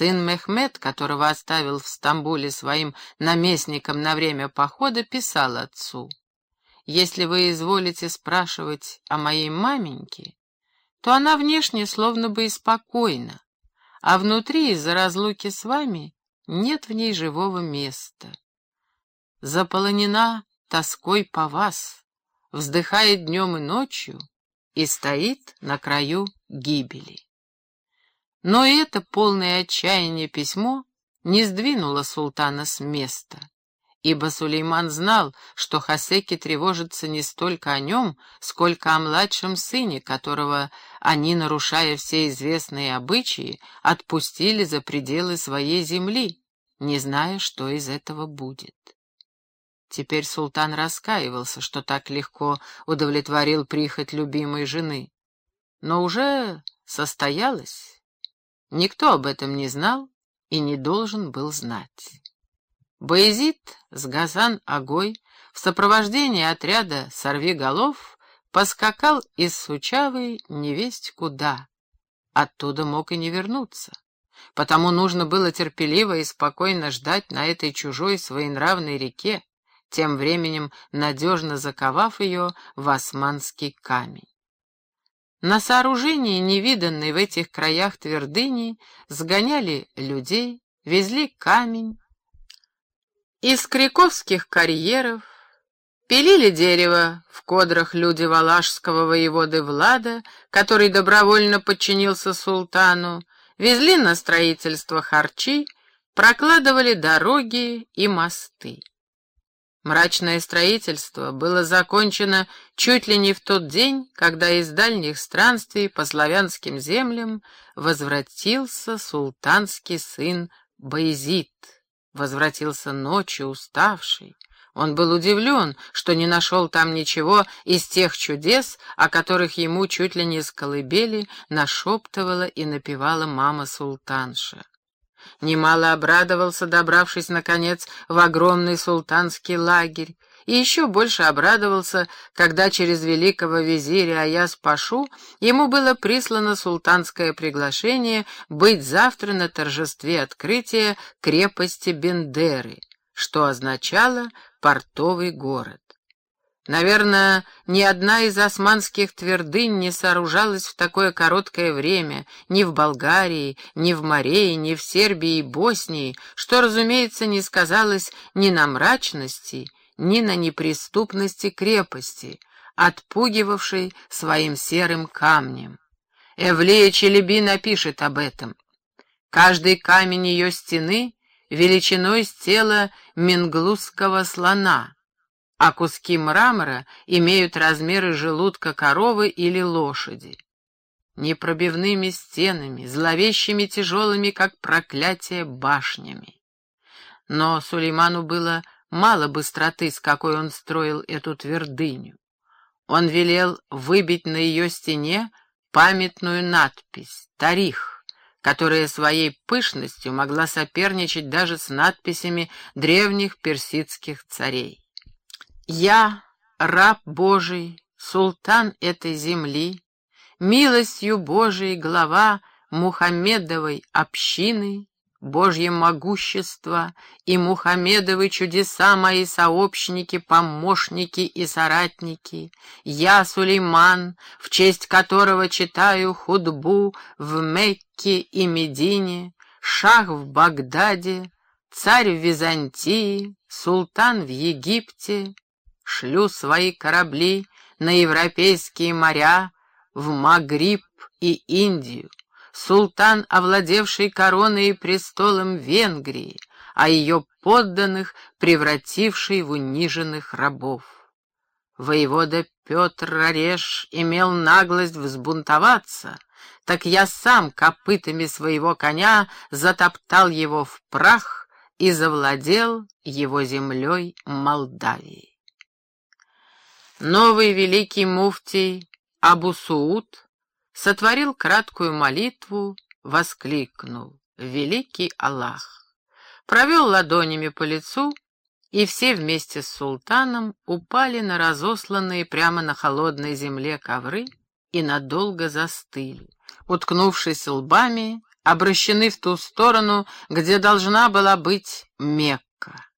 Сын Мехмед, которого оставил в Стамбуле своим наместником на время похода, писал отцу, «Если вы изволите спрашивать о моей маменьке, то она внешне словно бы и спокойна, а внутри из-за разлуки с вами нет в ней живого места. Заполонена тоской по вас, вздыхает днем и ночью и стоит на краю гибели. Но это полное отчаяние письмо не сдвинуло султана с места, ибо Сулейман знал, что Хасеки тревожится не столько о нем, сколько о младшем сыне, которого они, нарушая все известные обычаи, отпустили за пределы своей земли, не зная, что из этого будет. Теперь султан раскаивался, что так легко удовлетворил прихоть любимой жены. Но уже состоялось Никто об этом не знал и не должен был знать. Боязид с Газан-Агой в сопровождении отряда сорвиголов поскакал из Сучавы невесть куда. Оттуда мог и не вернуться. Потому нужно было терпеливо и спокойно ждать на этой чужой своенравной реке, тем временем надежно заковав ее в османский камень. На сооружении, невиданной в этих краях твердыни, сгоняли людей, везли камень. Из криковских карьеров пилили дерево в кодрах люди валашского воеводы Влада, который добровольно подчинился султану, везли на строительство харчи, прокладывали дороги и мосты. Мрачное строительство было закончено чуть ли не в тот день, когда из дальних странствий по славянским землям возвратился султанский сын Байзид. Возвратился ночью уставший. Он был удивлен, что не нашел там ничего из тех чудес, о которых ему чуть ли не с колыбели нашептывала и напевала мама султанша. Немало обрадовался, добравшись, наконец, в огромный султанский лагерь, и еще больше обрадовался, когда через великого визиря Аяс-Пашу ему было прислано султанское приглашение быть завтра на торжестве открытия крепости Бендеры, что означало «портовый город». Наверное, ни одна из османских твердынь не сооружалась в такое короткое время ни в Болгарии, ни в Марее, ни в Сербии и Боснии, что, разумеется, не сказалось ни на мрачности, ни на неприступности крепости, отпугивавшей своим серым камнем. Эвлея Челеби напишет об этом. Каждый камень ее стены величиной с тела менглузского слона — а куски мрамора имеют размеры желудка коровы или лошади. Непробивными стенами, зловещими тяжелыми, как проклятие, башнями. Но Сулейману было мало быстроты, с какой он строил эту твердыню. Он велел выбить на ее стене памятную надпись «Тарих», которая своей пышностью могла соперничать даже с надписями древних персидских царей. Я, раб Божий, султан этой земли, милостью Божией глава Мухаммедовой общины, Божье могущество и Мухаммедовы чудеса мои сообщники, помощники и соратники, я, Сулейман, в честь которого читаю худбу в Мекке и Медине, шах в Багдаде, царь в Византии, султан в Египте, шлю свои корабли на европейские моря, в Магриб и Индию, султан, овладевший короной и престолом Венгрии, а ее подданных, превративший в униженных рабов. Воевода Петр Рореш имел наглость взбунтоваться, так я сам копытами своего коня затоптал его в прах и завладел его землей Молдавии. Новый великий муфтий Абу Сууд сотворил краткую молитву, воскликнул «Великий Аллах!», провел ладонями по лицу, и все вместе с султаном упали на разосланные прямо на холодной земле ковры и надолго застыли, уткнувшись лбами обращены в ту сторону, где должна была быть Мекка.